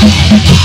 Thank you.